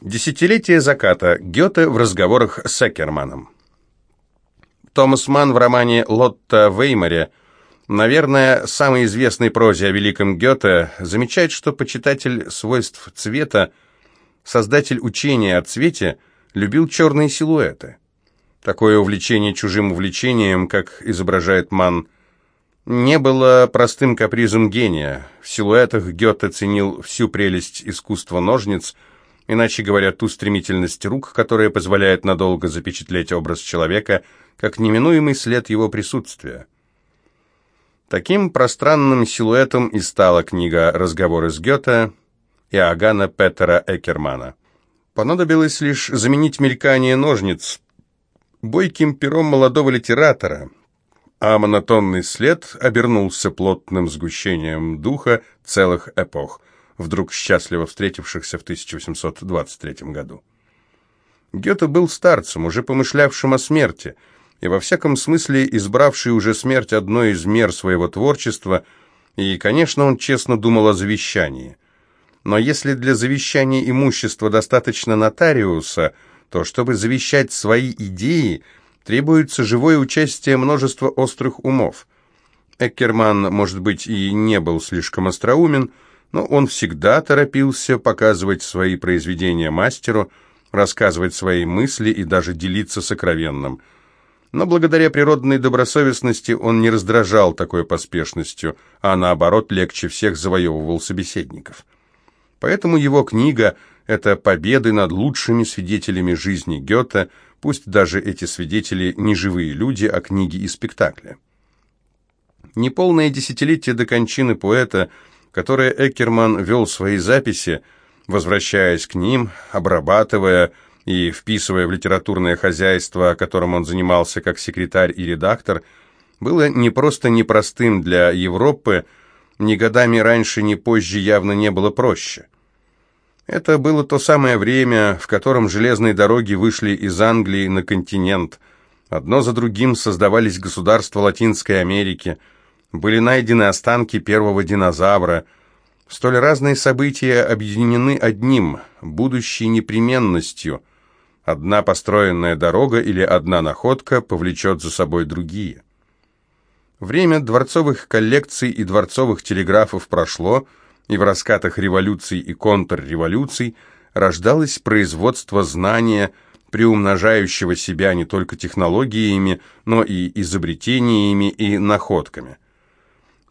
Десятилетие заката. Гёте в разговорах с Экерманом. Томас Манн в романе «Лотта Веймаре», наверное, самой известной прозе о великом Гёте, замечает, что почитатель свойств цвета, создатель учения о цвете, любил черные силуэты. Такое увлечение чужим увлечением, как изображает Манн, не было простым капризом гения. В силуэтах Гёте ценил всю прелесть искусства ножниц – иначе говоря, ту стремительность рук, которая позволяет надолго запечатлеть образ человека, как неминуемый след его присутствия. Таким пространным силуэтом и стала книга «Разговоры с Гёте» Иоганна Петера Экермана. Понадобилось лишь заменить мелькание ножниц бойким пером молодого литератора, а монотонный след обернулся плотным сгущением духа целых эпох – вдруг счастливо встретившихся в 1823 году. Гёте был старцем, уже помышлявшим о смерти, и во всяком смысле избравший уже смерть одной из мер своего творчества, и, конечно, он честно думал о завещании. Но если для завещания имущества достаточно нотариуса, то чтобы завещать свои идеи, требуется живое участие множества острых умов. Эккерман, может быть, и не был слишком остроумен, но он всегда торопился показывать свои произведения мастеру, рассказывать свои мысли и даже делиться сокровенным. Но благодаря природной добросовестности он не раздражал такой поспешностью, а наоборот легче всех завоевывал собеседников. Поэтому его книга – это победы над лучшими свидетелями жизни Гёте, пусть даже эти свидетели не живые люди, а книги и спектакли. Неполное десятилетие до кончины поэта – которое Эккерман вел свои записи, возвращаясь к ним, обрабатывая и вписывая в литературное хозяйство, которым он занимался как секретарь и редактор, было не просто непростым для Европы, ни годами раньше, ни позже явно не было проще. Это было то самое время, в котором железные дороги вышли из Англии на континент. Одно за другим создавались государства Латинской Америки – были найдены останки первого динозавра. Столь разные события объединены одним, будущей непременностью. Одна построенная дорога или одна находка повлечет за собой другие. Время дворцовых коллекций и дворцовых телеграфов прошло, и в раскатах революций и контрреволюций рождалось производство знания, приумножающего себя не только технологиями, но и изобретениями и находками –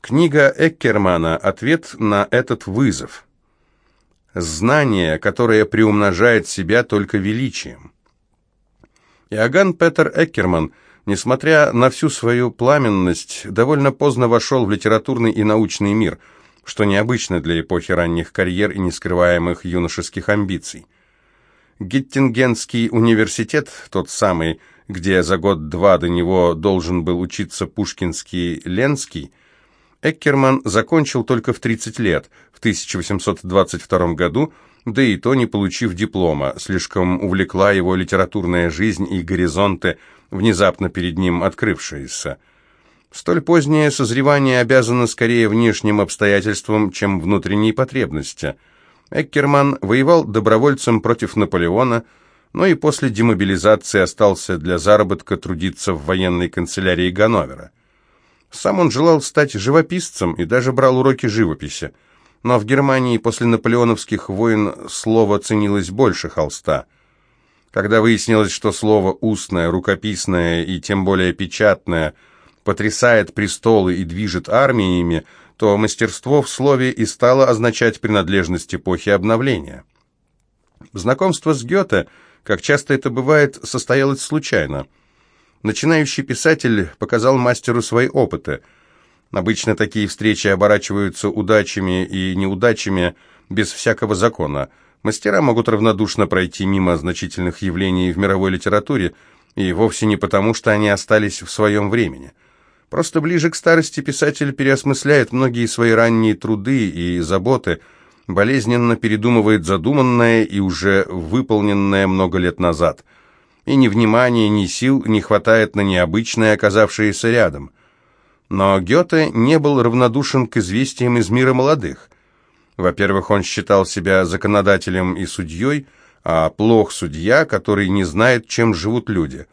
Книга Эккермана – ответ на этот вызов. Знание, которое приумножает себя только величием. Иоганн Петер Эккерман, несмотря на всю свою пламенность, довольно поздно вошел в литературный и научный мир, что необычно для эпохи ранних карьер и нескрываемых юношеских амбиций. Геттингенский университет, тот самый, где за год-два до него должен был учиться пушкинский Ленский – Эккерман закончил только в 30 лет, в 1822 году, да и то не получив диплома, слишком увлекла его литературная жизнь и горизонты, внезапно перед ним открывшиеся. Столь позднее созревание обязано скорее внешним обстоятельствам, чем внутренней потребности. Эккерман воевал добровольцем против Наполеона, но и после демобилизации остался для заработка трудиться в военной канцелярии Ганновера. Сам он желал стать живописцем и даже брал уроки живописи. Но в Германии после наполеоновских войн слово ценилось больше холста. Когда выяснилось, что слово устное, рукописное и тем более печатное потрясает престолы и движет армиями, то мастерство в слове и стало означать принадлежность эпохи обновления. Знакомство с Гёте, как часто это бывает, состоялось случайно – Начинающий писатель показал мастеру свои опыты. Обычно такие встречи оборачиваются удачами и неудачами без всякого закона. Мастера могут равнодушно пройти мимо значительных явлений в мировой литературе, и вовсе не потому, что они остались в своем времени. Просто ближе к старости писатель переосмысляет многие свои ранние труды и заботы, болезненно передумывает задуманное и уже выполненное много лет назад – и ни внимания, ни сил не хватает на необычное, оказавшееся рядом. Но Гёте не был равнодушен к известиям из мира молодых. Во-первых, он считал себя законодателем и судьей, а плох судья, который не знает, чем живут люди.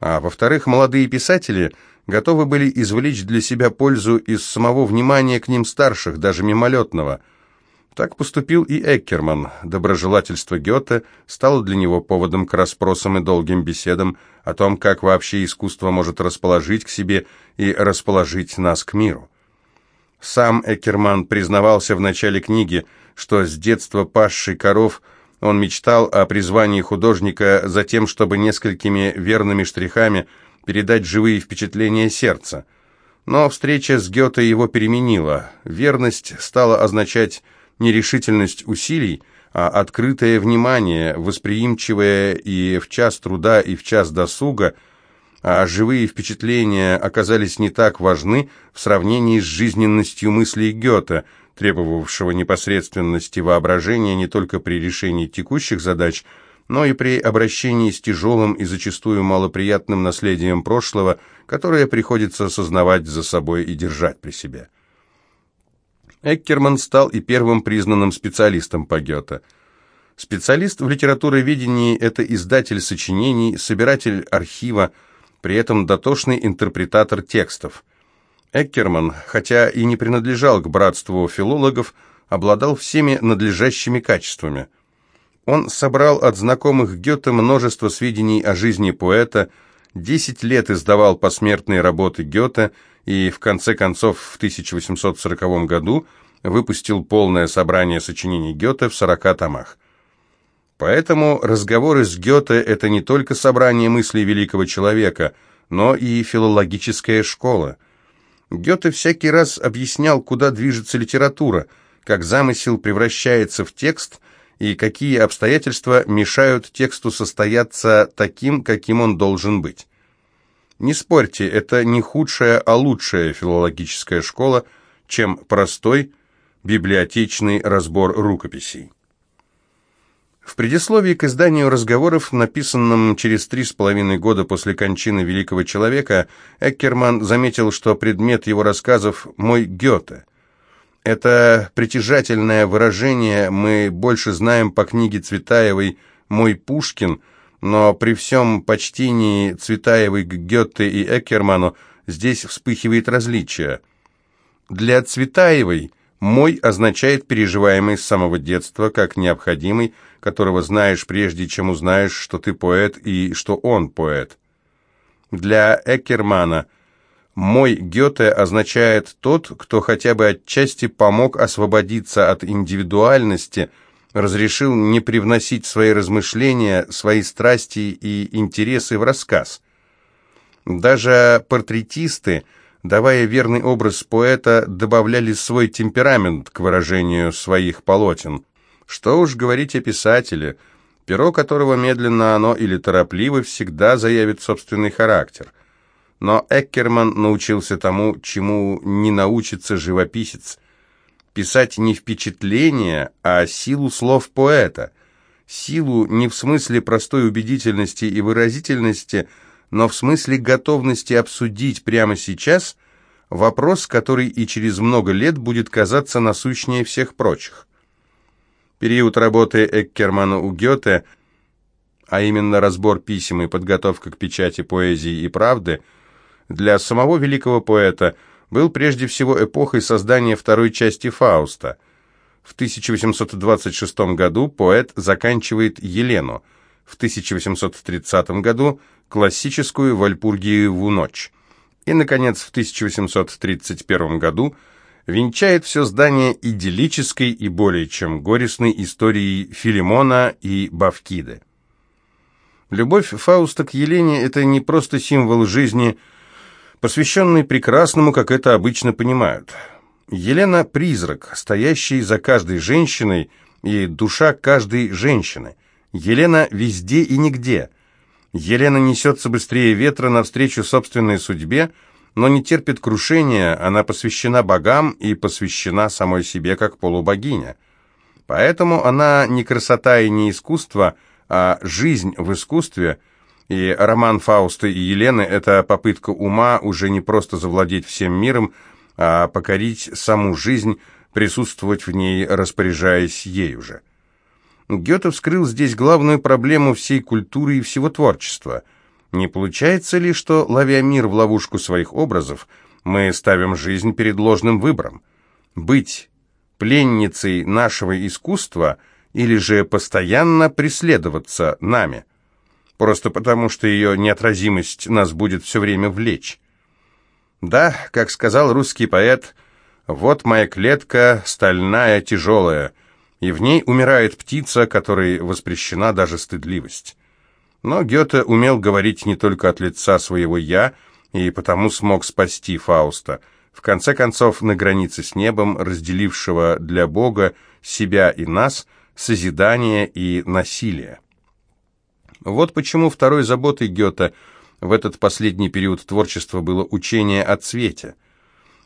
А во-вторых, молодые писатели готовы были извлечь для себя пользу из самого внимания к ним старших, даже мимолетного – так поступил и Эккерман. Доброжелательство Гёте стало для него поводом к расспросам и долгим беседам о том, как вообще искусство может расположить к себе и расположить нас к миру. Сам Эккерман признавался в начале книги, что с детства пасший коров он мечтал о призвании художника за тем, чтобы несколькими верными штрихами передать живые впечатления сердца. Но встреча с Гёте его переменила. Верность стала означать нерешительность усилий, а открытое внимание, восприимчивое и в час труда, и в час досуга, а живые впечатления оказались не так важны в сравнении с жизненностью мыслей Гёте, требовавшего непосредственности воображения не только при решении текущих задач, но и при обращении с тяжелым и зачастую малоприятным наследием прошлого, которое приходится осознавать за собой и держать при себе. Эккерман стал и первым признанным специалистом по Гёте. Специалист в литературоведении – это издатель сочинений, собиратель архива, при этом дотошный интерпретатор текстов. Эккерман, хотя и не принадлежал к братству филологов, обладал всеми надлежащими качествами. Он собрал от знакомых Гёте множество сведений о жизни поэта, 10 лет издавал посмертные работы Гёте – и в конце концов в 1840 году выпустил полное собрание сочинений Гёте в 40 томах. Поэтому разговоры с Гёте – это не только собрание мыслей великого человека, но и филологическая школа. Гёте всякий раз объяснял, куда движется литература, как замысел превращается в текст и какие обстоятельства мешают тексту состояться таким, каким он должен быть. Не спорьте, это не худшая, а лучшая филологическая школа, чем простой библиотечный разбор рукописей. В предисловии к изданию разговоров, написанном через три с половиной года после кончины великого человека, Эккерман заметил, что предмет его рассказов «мой Гёте». Это притяжательное выражение мы больше знаем по книге Цветаевой «Мой Пушкин», но при всем почтении Цветаевой к Гетте и Эккерману здесь вспыхивает различие. Для Цветаевой «мой» означает переживаемый с самого детства, как необходимый, которого знаешь прежде, чем узнаешь, что ты поэт и что он поэт. Для Эккермана «мой Гёте» означает тот, кто хотя бы отчасти помог освободиться от индивидуальности – разрешил не привносить свои размышления, свои страсти и интересы в рассказ. Даже портретисты, давая верный образ поэта, добавляли свой темперамент к выражению своих полотен. Что уж говорить о писателе, перо которого медленно оно или торопливо всегда заявит собственный характер. Но Эккерман научился тому, чему не научится живописец – писать не впечатление, а силу слов поэта. Силу не в смысле простой убедительности и выразительности, но в смысле готовности обсудить прямо сейчас вопрос, который и через много лет будет казаться насущнее всех прочих. Период работы Эккермана у Гёте, а именно разбор писем и подготовка к печати поэзии и правды, для самого великого поэта – был прежде всего эпохой создания второй части «Фауста». В 1826 году поэт заканчивает «Елену», в 1830 году классическую «Вальпургиеву ночь». И, наконец, в 1831 году венчает все здание идиллической и более чем горестной историей Филимона и Бавкиды. Любовь Фауста к Елене – это не просто символ жизни – посвященный прекрасному, как это обычно понимают. Елена – призрак, стоящий за каждой женщиной и душа каждой женщины. Елена везде и нигде. Елена несется быстрее ветра навстречу собственной судьбе, но не терпит крушения, она посвящена богам и посвящена самой себе как полубогиня. Поэтому она не красота и не искусство, а жизнь в искусстве – и роман Фауста и Елены – это попытка ума уже не просто завладеть всем миром, а покорить саму жизнь, присутствовать в ней, распоряжаясь ею же. Гёте вскрыл здесь главную проблему всей культуры и всего творчества. Не получается ли, что, ловя мир в ловушку своих образов, мы ставим жизнь перед ложным выбором? Быть пленницей нашего искусства или же постоянно преследоваться нами? Просто потому, что ее неотразимость нас будет все время влечь. Да, как сказал русский поэт, «Вот моя клетка, стальная, тяжелая, и в ней умирает птица, которой воспрещена даже стыдливость». Но Гёте умел говорить не только от лица своего «я», и потому смог спасти Фауста. В конце концов, на границе с небом, разделившего для Бога себя и нас, созидание и насилие. Вот почему второй заботой Гёте в этот последний период творчества было учение о цвете.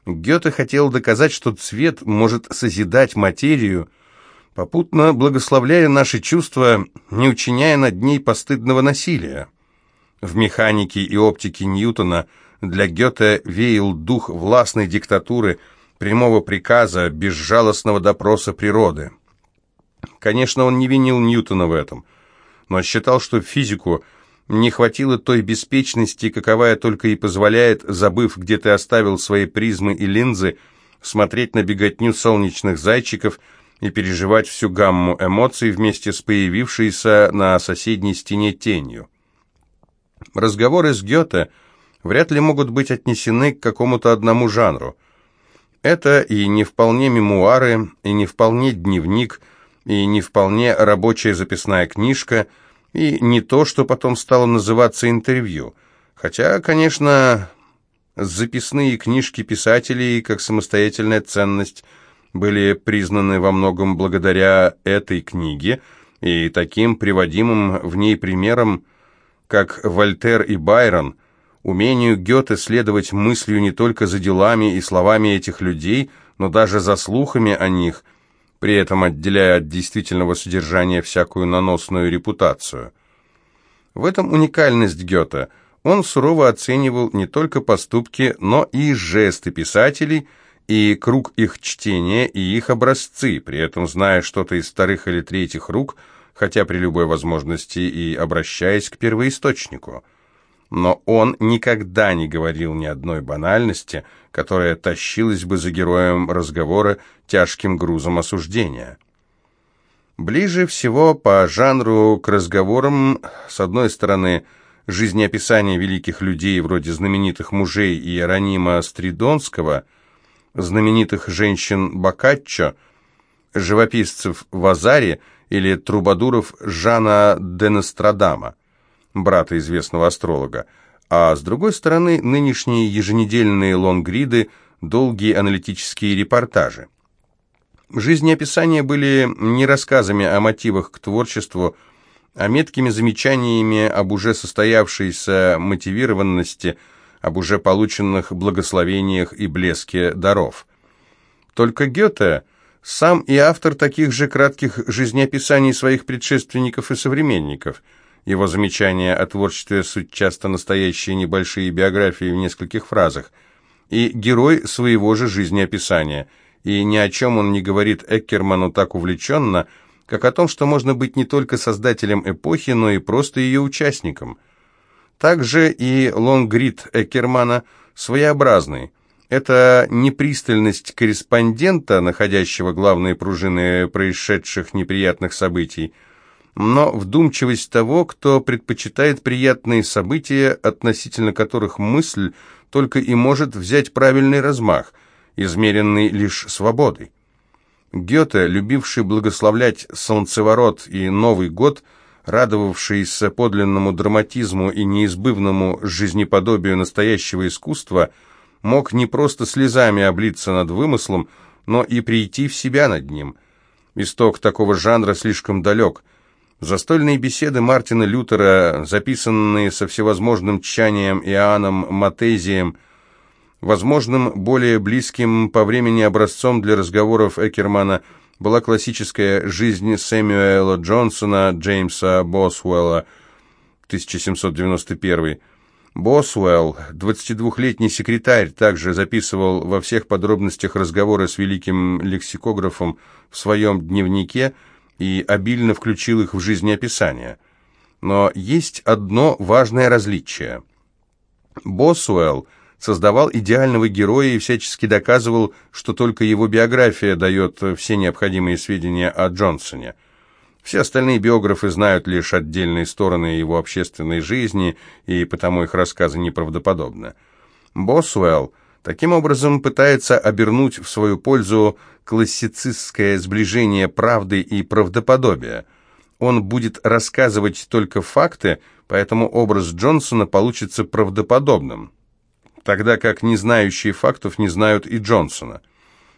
Гёте хотел доказать, что цвет может созидать материю, попутно благословляя наши чувства, не учиняя над ней постыдного насилия. В механике и оптике Ньютона для Гёте веял дух властной диктатуры, прямого приказа, безжалостного допроса природы. Конечно, он не винил Ньютона в этом, но считал, что физику не хватило той беспечности, каковая только и позволяет, забыв, где ты оставил свои призмы и линзы, смотреть на беготню солнечных зайчиков и переживать всю гамму эмоций вместе с появившейся на соседней стене тенью. Разговоры с Гёте вряд ли могут быть отнесены к какому-то одному жанру. Это и не вполне мемуары, и не вполне дневник, и не вполне рабочая записная книжка, и не то, что потом стало называться интервью. Хотя, конечно, записные книжки писателей как самостоятельная ценность были признаны во многом благодаря этой книге и таким приводимым в ней примерам как Вольтер и Байрон, умению Гёте следовать мыслью не только за делами и словами этих людей, но даже за слухами о них, при этом отделяя от действительного содержания всякую наносную репутацию. В этом уникальность Гёте. Он сурово оценивал не только поступки, но и жесты писателей, и круг их чтения, и их образцы, при этом зная что-то из вторых или третьих рук – хотя при любой возможности и обращаясь к первоисточнику. Но он никогда не говорил ни одной банальности, которая тащилась бы за героем разговора тяжким грузом осуждения. Ближе всего по жанру к разговорам, с одной стороны, жизнеописание великих людей вроде знаменитых мужей Иеронима Стридонского, знаменитых женщин Боккаччо, живописцев Вазари – или трубадуров Жана де Нострадама, брата известного астролога, а с другой стороны нынешние еженедельные лонгриды, долгие аналитические репортажи. Жизнеописания были не рассказами о мотивах к творчеству, а меткими замечаниями об уже состоявшейся мотивированности, об уже полученных благословениях и блеске даров. Только Гёте сам и автор таких же кратких жизнеописаний своих предшественников и современников. Его замечания о творчестве суть часто настоящие небольшие биографии в нескольких фразах. И герой своего же жизнеописания. И ни о чем он не говорит Эккерману так увлеченно, как о том, что можно быть не только создателем эпохи, но и просто ее участником. Также и лонгрид Эккермана своеобразный – это непристальность корреспондента, находящего главные пружины происшедших неприятных событий, но вдумчивость того, кто предпочитает приятные события, относительно которых мысль только и может взять правильный размах, измеренный лишь свободой. Гёте, любивший благословлять солнцеворот и Новый год, радовавшийся подлинному драматизму и неизбывному жизнеподобию настоящего искусства – мог не просто слезами облиться над вымыслом, но и прийти в себя над ним. Исток такого жанра слишком далек. Застольные беседы Мартина Лютера, записанные со всевозможным тщанием Иоанном Матезием, возможным более близким по времени образцом для разговоров Экермана была классическая «Жизнь Сэмюэла Джонсона» Джеймса Босуэлла, 1791 Босуэлл, 22-летний секретарь, также записывал во всех подробностях разговоры с великим лексикографом в своем дневнике, и обильно включил их в жизнеописание. Но есть одно важное различие. Босуэлл создавал идеального героя и всячески доказывал, что только его биография дает все необходимые сведения о Джонсоне. Все остальные биографы знают лишь отдельные стороны его общественной жизни, и потому их рассказы неправдоподобны. Босуэлл таким образом пытается обернуть в свою пользу классицистское сближение правды и правдоподобия. Он будет рассказывать только факты, поэтому образ Джонсона получится правдоподобным, тогда как не знающие фактов не знают и Джонсона.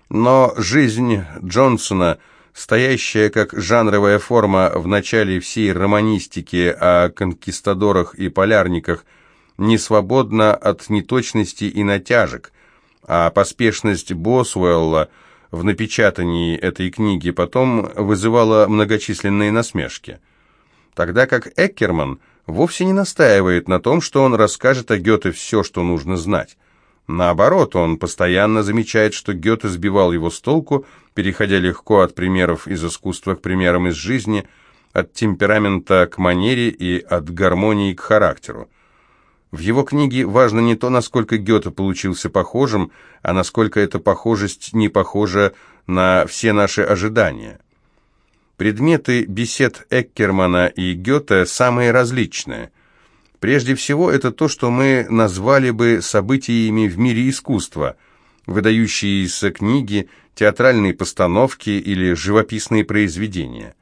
Но жизнь Джонсона, стоящая как жанровая форма в начале всей романистики о конкистадорах и полярниках, не свободна от неточности и натяжек, а поспешность Босуэлла – в напечатании этой книги потом вызывало многочисленные насмешки. Тогда как Эккерман вовсе не настаивает на том, что он расскажет о Гёте все, что нужно знать. Наоборот, он постоянно замечает, что Гёте сбивал его с толку, переходя легко от примеров из искусства к примерам из жизни, от темперамента к манере и от гармонии к характеру. В его книге важно не то, насколько Гёте получился похожим, а насколько эта похожесть не похожа на все наши ожидания. Предметы бесед Эккермана и Гёте самые различные. Прежде всего, это то, что мы назвали бы событиями в мире искусства, выдающиеся книги, театральные постановки или живописные произведения.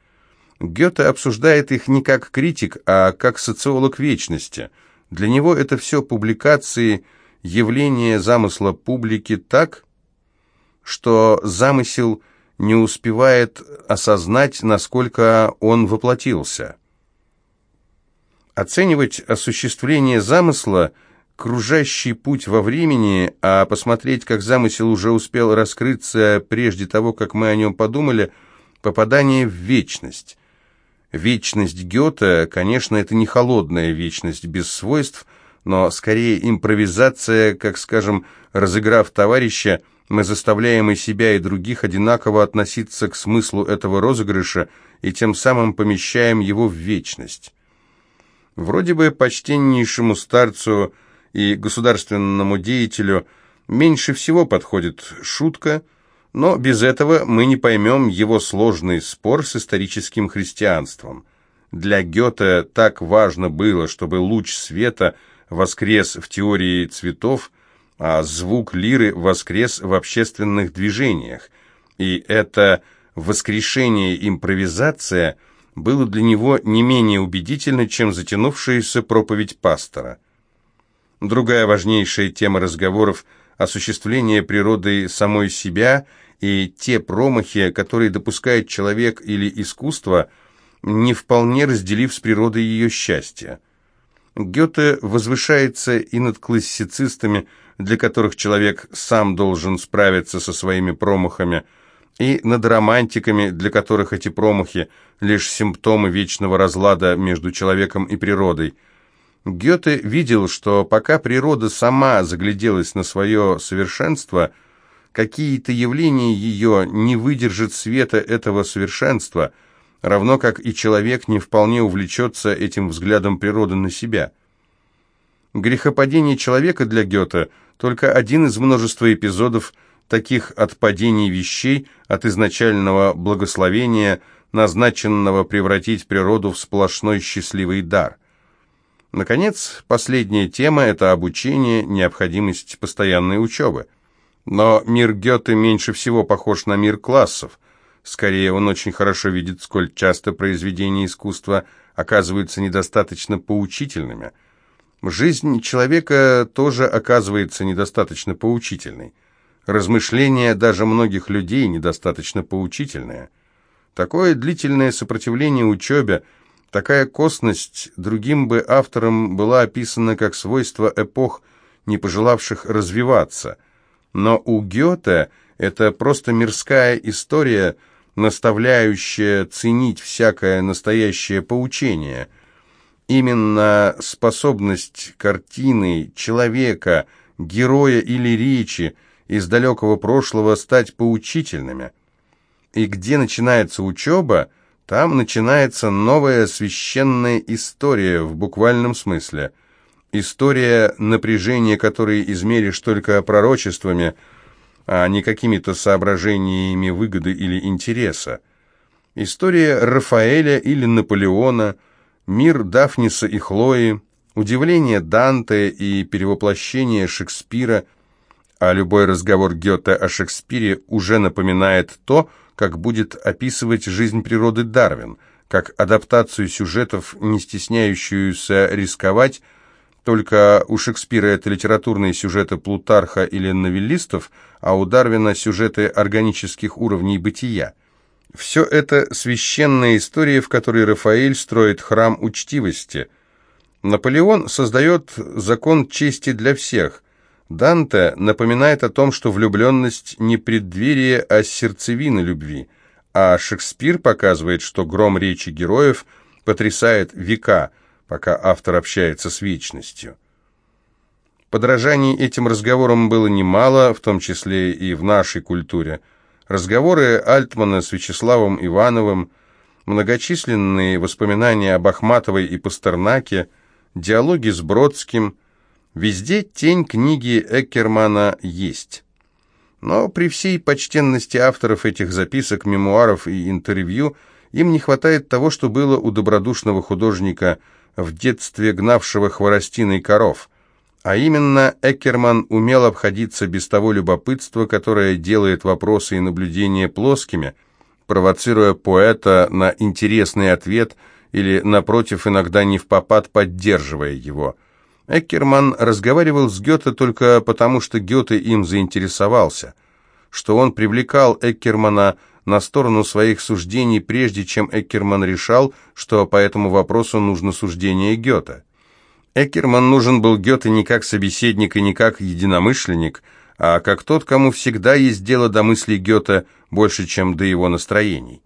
Гёте обсуждает их не как критик, а как социолог вечности – для него это все публикации, явления замысла публики так, что замысел не успевает осознать, насколько он воплотился. Оценивать осуществление замысла – кружащий путь во времени, а посмотреть, как замысел уже успел раскрыться прежде того, как мы о нем подумали, попадание в вечность. Вечность Гёте, конечно, это не холодная вечность без свойств, но скорее импровизация, как, скажем, разыграв товарища, мы заставляем и себя, и других одинаково относиться к смыслу этого розыгрыша и тем самым помещаем его в вечность. Вроде бы почтеннейшему старцу и государственному деятелю меньше всего подходит шутка – но без этого мы не поймем его сложный спор с историческим христианством. Для Гёте так важно было, чтобы луч света воскрес в теории цветов, а звук лиры воскрес в общественных движениях. И это воскрешение импровизация было для него не менее убедительно, чем затянувшаяся проповедь пастора. Другая важнейшая тема разговоров – осуществление природой самой себя и те промахи, которые допускает человек или искусство, не вполне разделив с природой ее счастье. Гёте возвышается и над классицистами, для которых человек сам должен справиться со своими промахами, и над романтиками, для которых эти промахи – лишь симптомы вечного разлада между человеком и природой – Гёте видел, что пока природа сама загляделась на свое совершенство, какие-то явления ее не выдержат света этого совершенства, равно как и человек не вполне увлечется этим взглядом природы на себя. Грехопадение человека для Гёте только один из множества эпизодов таких отпадений вещей от изначального благословения, назначенного превратить природу в сплошной счастливый дар. Наконец, последняя тема – это обучение, необходимость постоянной учебы. Но мир Гёте меньше всего похож на мир классов. Скорее, он очень хорошо видит, сколь часто произведения искусства оказываются недостаточно поучительными. Жизнь человека тоже оказывается недостаточно поучительной. Размышления даже многих людей недостаточно поучительные. Такое длительное сопротивление учебе – Такая косность другим бы авторам была описана как свойство эпох, не пожелавших развиваться. Но у Гёте это просто мирская история, наставляющая ценить всякое настоящее поучение. Именно способность картины, человека, героя или речи из далекого прошлого стать поучительными. И где начинается учеба – Там начинается новая священная история в буквальном смысле. История напряжения, которой измеришь только пророчествами, а не какими-то соображениями выгоды или интереса. История Рафаэля или Наполеона, мир Дафниса и Хлои, удивление Данте и перевоплощение Шекспира, а любой разговор Гёте о Шекспире уже напоминает то, как будет описывать жизнь природы Дарвин, как адаптацию сюжетов, не стесняющуюся рисковать, только у Шекспира это литературные сюжеты Плутарха или новеллистов, а у Дарвина сюжеты органических уровней бытия. Все это священная история, в которой Рафаэль строит храм учтивости. Наполеон создает закон чести для всех – Данте напоминает о том, что влюбленность не преддверие, а сердцевина любви, а Шекспир показывает, что гром речи героев потрясает века, пока автор общается с вечностью. Подражаний этим разговорам было немало, в том числе и в нашей культуре. Разговоры Альтмана с Вячеславом Ивановым, многочисленные воспоминания об Ахматовой и Пастернаке, диалоги с Бродским – Везде тень книги Эккермана есть. Но при всей почтенности авторов этих записок, мемуаров и интервью им не хватает того, что было у добродушного художника в детстве гнавшего хворостиной коров. А именно, Эккерман умел обходиться без того любопытства, которое делает вопросы и наблюдения плоскими, провоцируя поэта на интересный ответ или, напротив, иногда не в попад поддерживая его – Эккерман разговаривал с Гёте только потому, что Гёте им заинтересовался, что он привлекал Эккермана на сторону своих суждений, прежде чем Эккерман решал, что по этому вопросу нужно суждение Гёте. Эккерман нужен был Гёте не как собеседник и не как единомышленник, а как тот, кому всегда есть дело до мыслей Гёте больше, чем до его настроений.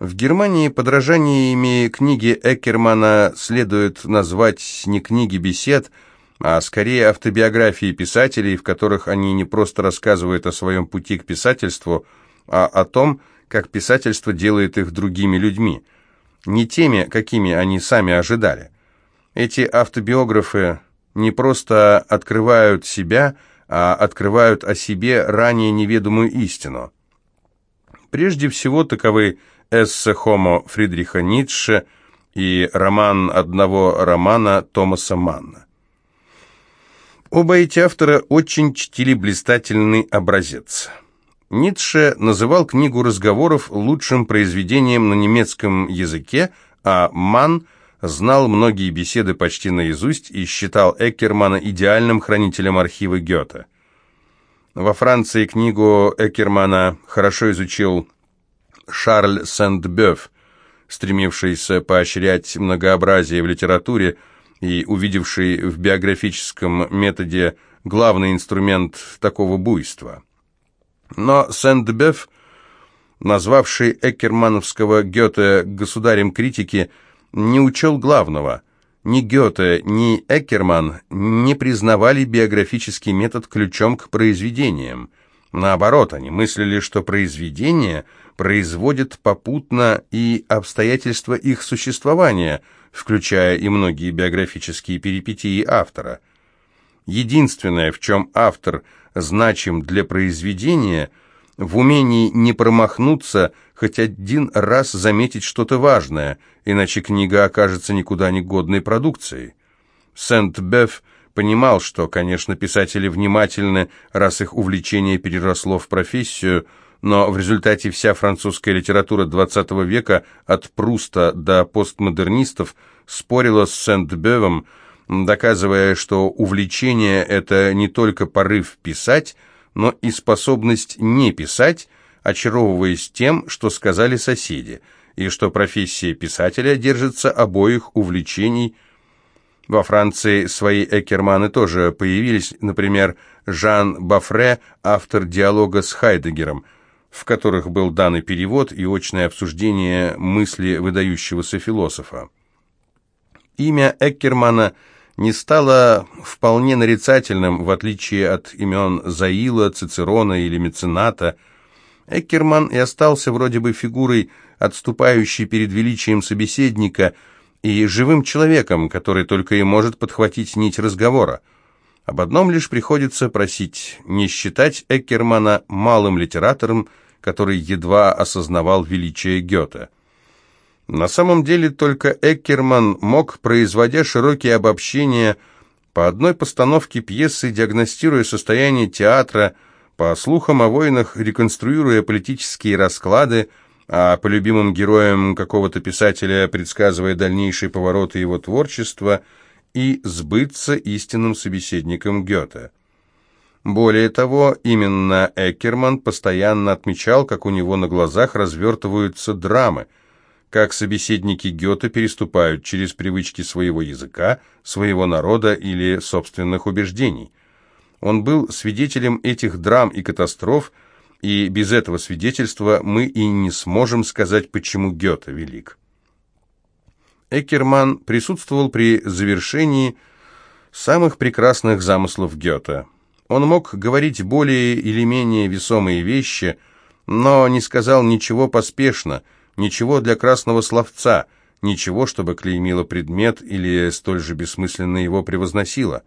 В Германии подражаниями книги Эккермана следует назвать не книги бесед, а скорее автобиографии писателей, в которых они не просто рассказывают о своем пути к писательству, а о том, как писательство делает их другими людьми, не теми, какими они сами ожидали. Эти автобиографы не просто открывают себя, а открывают о себе ранее неведомую истину. Прежде всего, таковы эссе «Хомо» Фридриха Ницше и роман одного романа Томаса Манна. Оба эти автора очень чтили блистательный образец. Ницше называл книгу разговоров лучшим произведением на немецком языке, а Манн знал многие беседы почти наизусть и считал Эккермана идеальным хранителем архива Гёте. Во Франции книгу Эккермана хорошо изучил Шарль Сент-Бёв, стремившийся поощрять многообразие в литературе и увидевший в биографическом методе главный инструмент такого буйства. Но Сент-Бёв, назвавший Эккермановского Гёте государем критики, не учел главного. Ни Гёте, ни Эккерман не признавали биографический метод ключом к произведениям. Наоборот, они мыслили, что произведение – производит попутно и обстоятельства их существования, включая и многие биографические перипетии автора. Единственное, в чем автор значим для произведения, в умении не промахнуться, хоть один раз заметить что-то важное, иначе книга окажется никуда не годной продукцией. Сент-Беф понимал, что, конечно, писатели внимательны, раз их увлечение переросло в профессию – но в результате вся французская литература XX века от Пруста до постмодернистов спорила с Сент-Бевом, доказывая, что увлечение – это не только порыв писать, но и способность не писать, очаровываясь тем, что сказали соседи, и что профессия писателя держится обоих увлечений. Во Франции свои Экерманы тоже появились, например, Жан Бафре, автор диалога с Хайдегером – в которых был дан перевод, и очное обсуждение мысли выдающегося философа. Имя Эккермана не стало вполне нарицательным, в отличие от имен Заила, Цицерона или Мецената. Эккерман и остался вроде бы фигурой отступающий перед величием собеседника, и живым человеком, который только и может подхватить нить разговора. Об одном лишь приходится просить не считать Эккермана малым литератором, который едва осознавал величие Гёте. На самом деле только Эккерман мог, производя широкие обобщения, по одной постановке пьесы, диагностируя состояние театра, по слухам о войнах, реконструируя политические расклады, а по любимым героям какого-то писателя, предсказывая дальнейшие повороты его творчества, и сбыться истинным собеседником Гёте. Более того, именно Эккерман постоянно отмечал, как у него на глазах развертываются драмы, как собеседники Гёте переступают через привычки своего языка, своего народа или собственных убеждений. Он был свидетелем этих драм и катастроф, и без этого свидетельства мы и не сможем сказать, почему Гёте велик. Эккерман присутствовал при завершении самых прекрасных замыслов Гёте – он мог говорить более или менее весомые вещи, но не сказал ничего поспешно, ничего для красного словца, ничего, чтобы клеймило предмет или столь же бессмысленно его превозносило.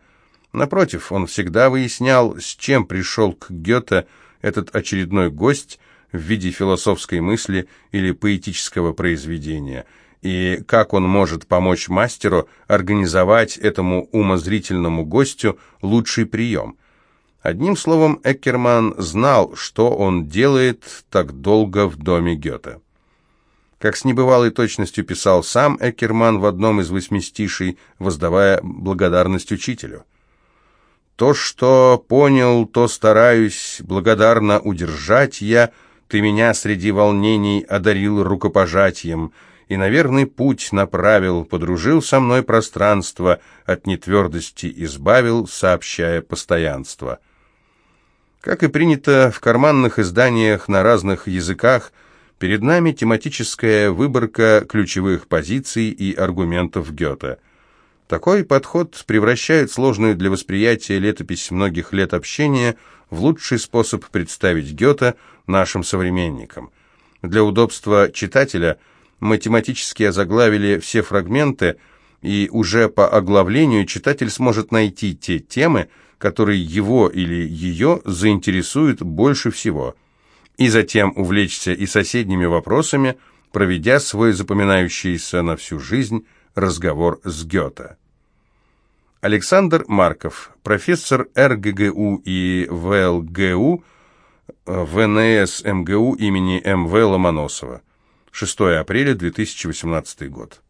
Напротив, он всегда выяснял, с чем пришел к Гёте этот очередной гость в виде философской мысли или поэтического произведения, и как он может помочь мастеру организовать этому умозрительному гостю лучший прием – Одним словом, Эккерман знал, что он делает так долго в доме Гёте. Как с небывалой точностью писал сам Эккерман в одном из восьмистишей, воздавая благодарность учителю. «То, что понял, то стараюсь благодарно удержать я, ты меня среди волнений одарил рукопожатием» и на верный путь направил, подружил со мной пространство, от нетвердости избавил, сообщая постоянство. Как и принято в карманных изданиях на разных языках, перед нами тематическая выборка ключевых позиций и аргументов Гёте. Такой подход превращает сложную для восприятия летопись многих лет общения в лучший способ представить Гёте нашим современникам. Для удобства читателя мы тематически озаглавили все фрагменты, и уже по оглавлению читатель сможет найти те темы, который его или ее заинтересует больше всего, и затем увлечься и соседними вопросами, проведя свой запоминающийся на всю жизнь разговор с Гёте. Александр Марков, профессор РГГУ и ВЛГУ, ВНС МГУ имени МВ Ломоносова. 6 апреля 2018 год.